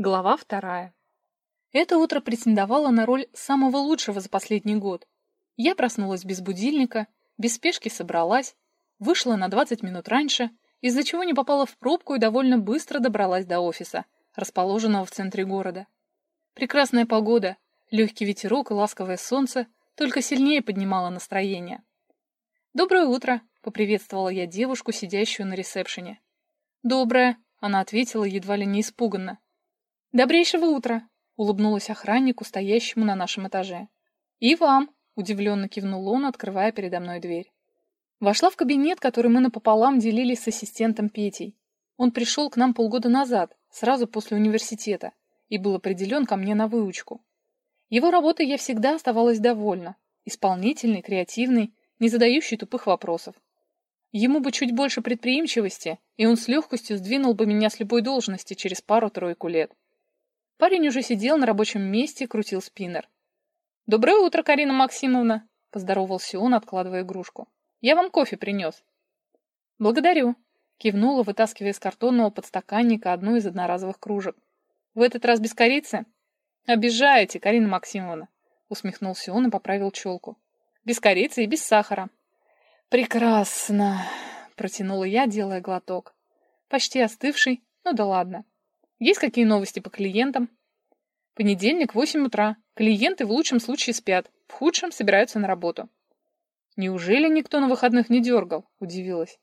Глава вторая. Это утро претендовало на роль самого лучшего за последний год. Я проснулась без будильника, без спешки собралась, вышла на 20 минут раньше, из-за чего не попала в пробку и довольно быстро добралась до офиса, расположенного в центре города. Прекрасная погода, легкий ветерок и ласковое солнце только сильнее поднимало настроение. «Доброе утро!» — поприветствовала я девушку, сидящую на ресепшене. «Доброе!» — она ответила едва ли не испуганно. «Добрейшего утра!» — улыбнулась охраннику, стоящему на нашем этаже. «И вам!» — удивленно кивнул он, открывая передо мной дверь. Вошла в кабинет, который мы напополам делили с ассистентом Петей. Он пришел к нам полгода назад, сразу после университета, и был определен ко мне на выучку. Его работой я всегда оставалась довольна. Исполнительный, креативный, не задающий тупых вопросов. Ему бы чуть больше предприимчивости, и он с легкостью сдвинул бы меня с любой должности через пару-тройку лет. Парень уже сидел на рабочем месте, крутил спиннер. «Доброе утро, Карина Максимовна!» — поздоровался он, откладывая игрушку. «Я вам кофе принес». «Благодарю», — кивнула, вытаскивая из картонного подстаканника одну из одноразовых кружек. «В этот раз без корицы?» «Обижаете, Карина Максимовна», — усмехнулся он и поправил челку. «Без корицы и без сахара». «Прекрасно», — протянула я, делая глоток. Почти остывший, ну да ладно. Есть какие новости по клиентам? Понедельник, 8 утра. Клиенты в лучшем случае спят, в худшем собираются на работу. Неужели никто на выходных не дергал? Удивилась.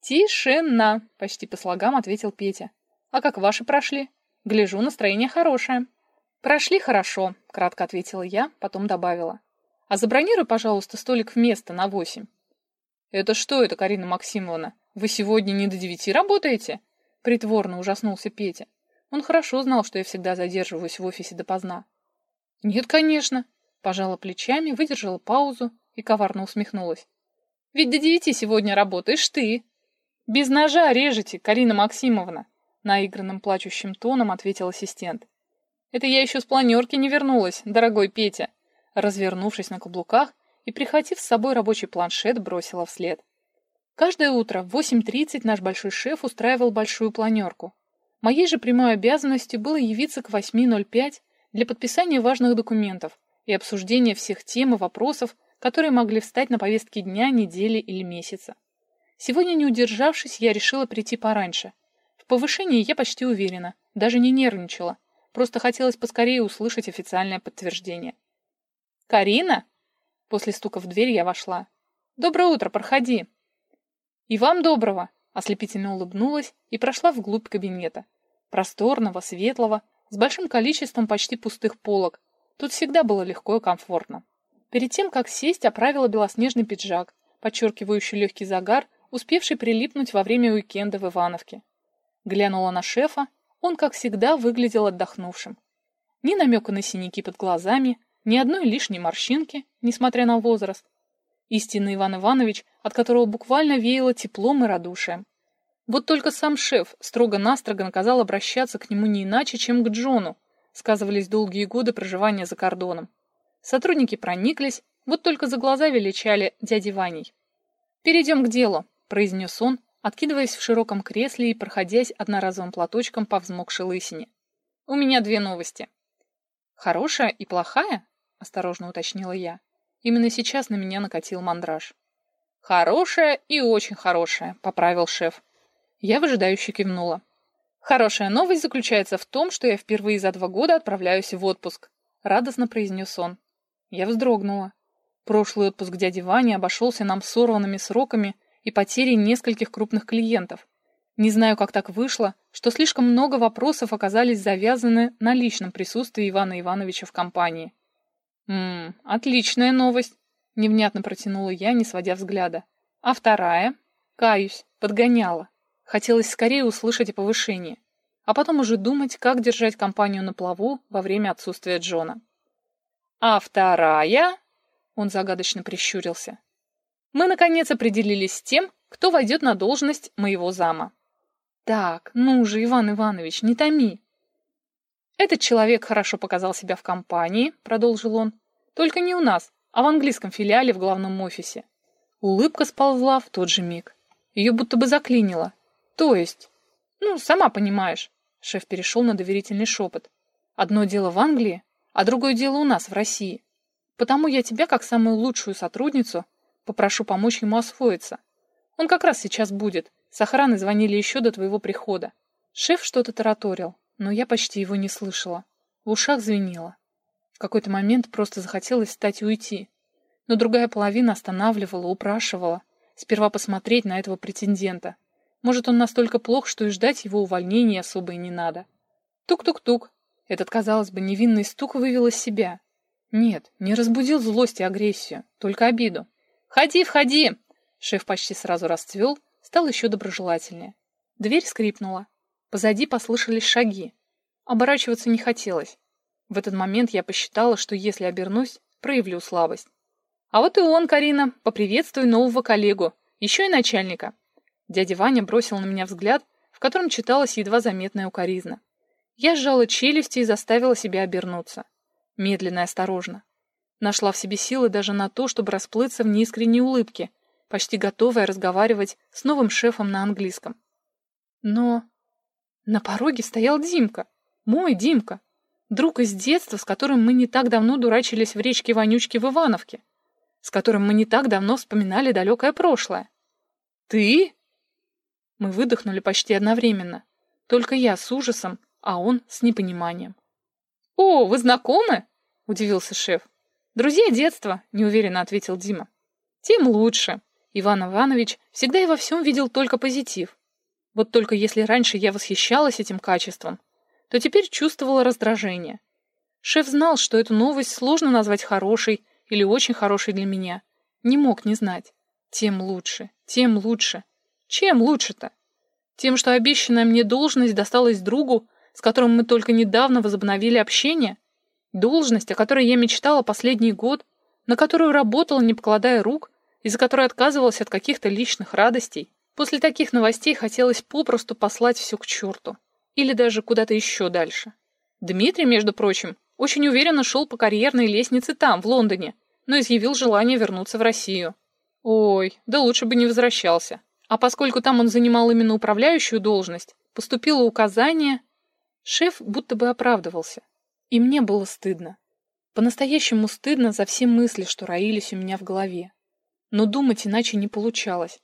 Тишина, почти по слогам ответил Петя. А как ваши прошли? Гляжу, настроение хорошее. Прошли хорошо, кратко ответила я, потом добавила. А забронируй, пожалуйста, столик в место на восемь. Это что это, Карина Максимовна? Вы сегодня не до девяти работаете? Притворно ужаснулся Петя. Он хорошо знал, что я всегда задерживаюсь в офисе допоздна. «Нет, конечно», — пожала плечами, выдержала паузу и коварно усмехнулась. «Ведь до девяти сегодня работаешь ты». «Без ножа режете, Карина Максимовна», — наигранным плачущим тоном ответил ассистент. «Это я еще с планерки не вернулась, дорогой Петя», развернувшись на каблуках и, прихватив с собой рабочий планшет, бросила вслед. Каждое утро в 8.30 наш большой шеф устраивал большую планерку. Моей же прямой обязанностью было явиться к 8.05 для подписания важных документов и обсуждения всех тем и вопросов, которые могли встать на повестке дня, недели или месяца. Сегодня, не удержавшись, я решила прийти пораньше. В повышении я почти уверена, даже не нервничала, просто хотелось поскорее услышать официальное подтверждение. «Карина?» После стука в дверь я вошла. «Доброе утро, проходи!» «И вам доброго!» Ослепительно улыбнулась и прошла вглубь кабинета просторного, светлого, с большим количеством почти пустых полок. Тут всегда было легко и комфортно. Перед тем, как сесть, оправила белоснежный пиджак, подчеркивающий легкий загар, успевший прилипнуть во время уикенда в Ивановке. Глянула на шефа, он, как всегда, выглядел отдохнувшим. Ни намека на синяки под глазами, ни одной лишней морщинки, несмотря на возраст. Истинный Иван Иванович, от которого буквально веяло теплом и радушием. Вот только сам шеф строго-настрого наказал обращаться к нему не иначе, чем к Джону, сказывались долгие годы проживания за кордоном. Сотрудники прониклись, вот только за глаза величали дяди Ваней. «Перейдем к делу», — произнес он, откидываясь в широком кресле и проходясь одноразовым платочком по взмокшей лысине. «У меня две новости». «Хорошая и плохая?» — осторожно уточнила я. Именно сейчас на меня накатил мандраж. «Хорошая и очень хорошая», — поправил шеф. Я выжидающе кивнула. «Хорошая новость заключается в том, что я впервые за два года отправляюсь в отпуск», — радостно произнес он. Я вздрогнула. Прошлый отпуск дяди Вани обошелся нам сорванными сроками и потерей нескольких крупных клиентов. Не знаю, как так вышло, что слишком много вопросов оказались завязаны на личном присутствии Ивана Ивановича в компании. «Ммм, отличная новость», — невнятно протянула я, не сводя взгляда. «А вторая?» «Каюсь, подгоняла. Хотелось скорее услышать о повышении, а потом уже думать, как держать компанию на плаву во время отсутствия Джона. «А вторая?» — он загадочно прищурился. «Мы, наконец, определились с тем, кто войдет на должность моего зама». «Так, ну же, Иван Иванович, не томи!» «Этот человек хорошо показал себя в компании», — продолжил он. «Только не у нас, а в английском филиале в главном офисе». Улыбка сползла в тот же миг. Ее будто бы заклинило. То есть? Ну, сама понимаешь. Шеф перешел на доверительный шепот. «Одно дело в Англии, а другое дело у нас, в России. Потому я тебя, как самую лучшую сотрудницу, попрошу помочь ему освоиться. Он как раз сейчас будет. С охраны звонили еще до твоего прихода. Шеф что-то тараторил, но я почти его не слышала. В ушах звенело. В какой-то момент просто захотелось встать и уйти. Но другая половина останавливала, упрашивала. Сперва посмотреть на этого претендента. Может, он настолько плох, что и ждать его увольнения особо и не надо. Тук-тук-тук. Этот, казалось бы, невинный стук вывел из себя. Нет, не разбудил злость и агрессию, только обиду. «Входи, входи!» Шеф почти сразу расцвел, стал еще доброжелательнее. Дверь скрипнула. Позади послышались шаги. Оборачиваться не хотелось. В этот момент я посчитала, что если обернусь, проявлю слабость. А вот и он, Карина, поприветствуй нового коллегу, еще и начальника. Дядя Ваня бросил на меня взгляд, в котором читалась едва заметная укоризна. Я сжала челюсти и заставила себя обернуться. Медленно и осторожно. Нашла в себе силы даже на то, чтобы расплыться в неискренней улыбке, почти готовая разговаривать с новым шефом на английском. Но на пороге стоял Димка. Мой Димка. Друг из детства, с которым мы не так давно дурачились в речке Вонючки в Ивановке. С которым мы не так давно вспоминали далекое прошлое. «Ты?» Мы выдохнули почти одновременно. Только я с ужасом, а он с непониманием. «О, вы знакомы?» — удивился шеф. «Друзья детства», — неуверенно ответил Дима. «Тем лучше». Иван Иванович всегда и во всем видел только позитив. Вот только если раньше я восхищалась этим качеством, то теперь чувствовала раздражение. Шеф знал, что эту новость сложно назвать хорошей или очень хорошей для меня. Не мог не знать. Тем лучше, тем лучше. Чем лучше-то? Тем, что обещанная мне должность досталась другу, с которым мы только недавно возобновили общение? Должность, о которой я мечтала последний год, на которую работала, не покладая рук, из-за которой отказывалась от каких-то личных радостей. После таких новостей хотелось попросту послать все к черту. Или даже куда-то еще дальше. Дмитрий, между прочим, очень уверенно шел по карьерной лестнице там, в Лондоне, но изъявил желание вернуться в Россию. Ой, да лучше бы не возвращался. А поскольку там он занимал именно управляющую должность, поступило указание... Шеф будто бы оправдывался. И мне было стыдно. По-настоящему стыдно за все мысли, что роились у меня в голове. Но думать иначе не получалось.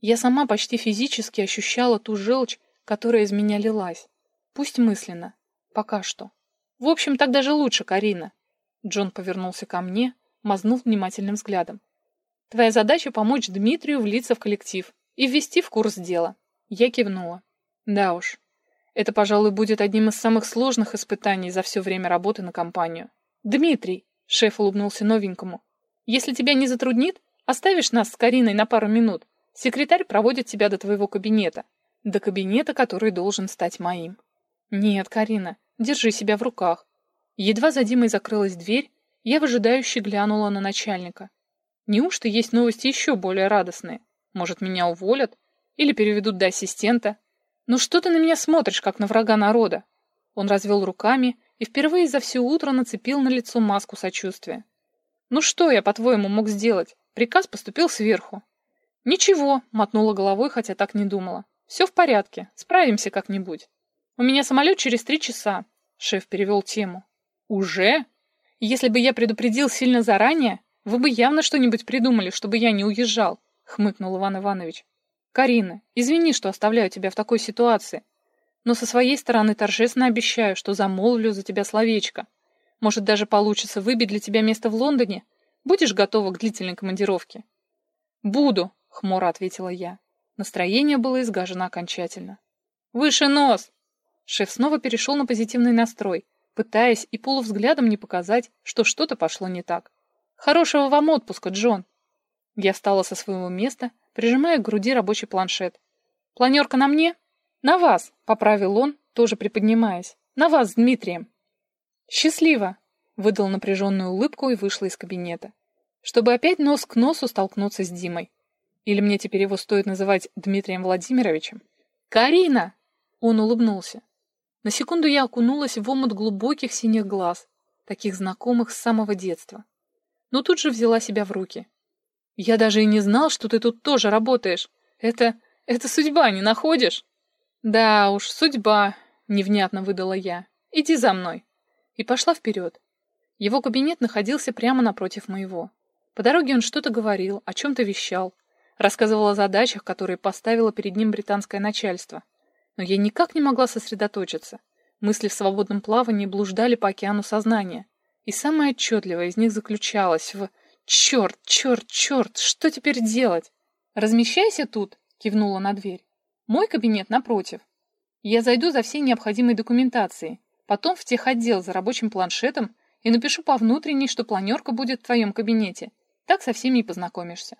Я сама почти физически ощущала ту желчь, которая из меня лилась. Пусть мысленно. Пока что. В общем, так даже лучше, Карина. Джон повернулся ко мне, мазнул внимательным взглядом. Твоя задача помочь Дмитрию влиться в коллектив и ввести в курс дела. Я кивнула. Да уж. Это, пожалуй, будет одним из самых сложных испытаний за все время работы на компанию. Дмитрий, шеф улыбнулся новенькому, если тебя не затруднит, оставишь нас с Кариной на пару минут. Секретарь проводит тебя до твоего кабинета. До кабинета, который должен стать моим. Нет, Карина, держи себя в руках. Едва за Димой закрылась дверь, я выжидающе глянула на начальника. Неужто есть новости еще более радостные? Может, меня уволят? Или переведут до ассистента? Ну что ты на меня смотришь, как на врага народа? Он развел руками и впервые за все утро нацепил на лицо маску сочувствия. Ну что я, по-твоему, мог сделать? Приказ поступил сверху. Ничего, мотнула головой, хотя так не думала. Все в порядке, справимся как-нибудь. У меня самолет через три часа. Шеф перевел тему. Уже? Если бы я предупредил сильно заранее, вы бы явно что-нибудь придумали, чтобы я не уезжал, хмыкнул Иван Иванович. Карина, извини, что оставляю тебя в такой ситуации, но со своей стороны торжественно обещаю, что замолвлю за тебя словечко. Может, даже получится выбить для тебя место в Лондоне? Будешь готова к длительной командировке? Буду, хмуро ответила я. Настроение было изгажено окончательно. Выше нос! Шеф снова перешел на позитивный настрой, пытаясь и полувзглядом не показать, что что-то пошло не так. Хорошего вам отпуска, Джон. Я встала со своего места прижимая к груди рабочий планшет. «Планерка на мне?» «На вас», — поправил он, тоже приподнимаясь. «На вас с Дмитрием». «Счастливо», — выдал напряженную улыбку и вышла из кабинета. Чтобы опять нос к носу столкнуться с Димой. Или мне теперь его стоит называть Дмитрием Владимировичем? «Карина!» — он улыбнулся. На секунду я окунулась в омут глубоких синих глаз, таких знакомых с самого детства. Но тут же взяла себя в руки. Я даже и не знал, что ты тут тоже работаешь. Это... это судьба, не находишь? Да уж, судьба. — невнятно выдала я. «Иди за мной!» И пошла вперед. Его кабинет находился прямо напротив моего. По дороге он что-то говорил, о чем-то вещал, рассказывал о задачах, которые поставило перед ним британское начальство. Но я никак не могла сосредоточиться. Мысли в свободном плавании блуждали по океану сознания. И самое отчетливое из них заключалось в «Черт, черт, черт, что теперь делать?» «Размещайся тут», — кивнула на дверь. «Мой кабинет напротив. Я зайду за всей необходимой документацией, потом в техотдел за рабочим планшетом и напишу по внутренней, что планерка будет в твоем кабинете. Так со всеми и познакомишься».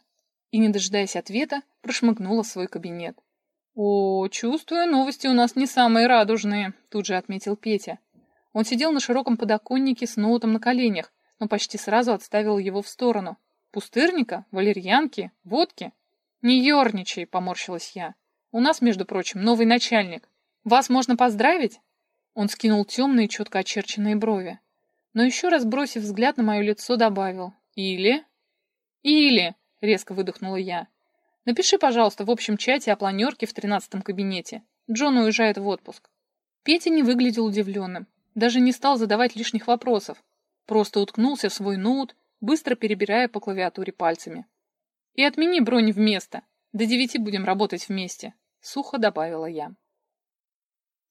И, не дожидаясь ответа, прошмыгнула в свой кабинет. «О, чувствую, новости у нас не самые радужные», — тут же отметил Петя. Он сидел на широком подоконнике с ноутом на коленях, но почти сразу отставил его в сторону. «Пустырника? Валерьянки? Водки?» «Не ерничай», — поморщилась я. «У нас, между прочим, новый начальник. Вас можно поздравить?» Он скинул темные, четко очерченные брови. Но еще раз бросив взгляд на мое лицо, добавил. «Или?» «Или!» — резко выдохнула я. Напиши, пожалуйста, в общем чате о планерке в тринадцатом кабинете. Джон уезжает в отпуск. Петя не выглядел удивленным. Даже не стал задавать лишних вопросов. Просто уткнулся в свой ноут, быстро перебирая по клавиатуре пальцами. «И отмени бронь в место. До девяти будем работать вместе», — сухо добавила я.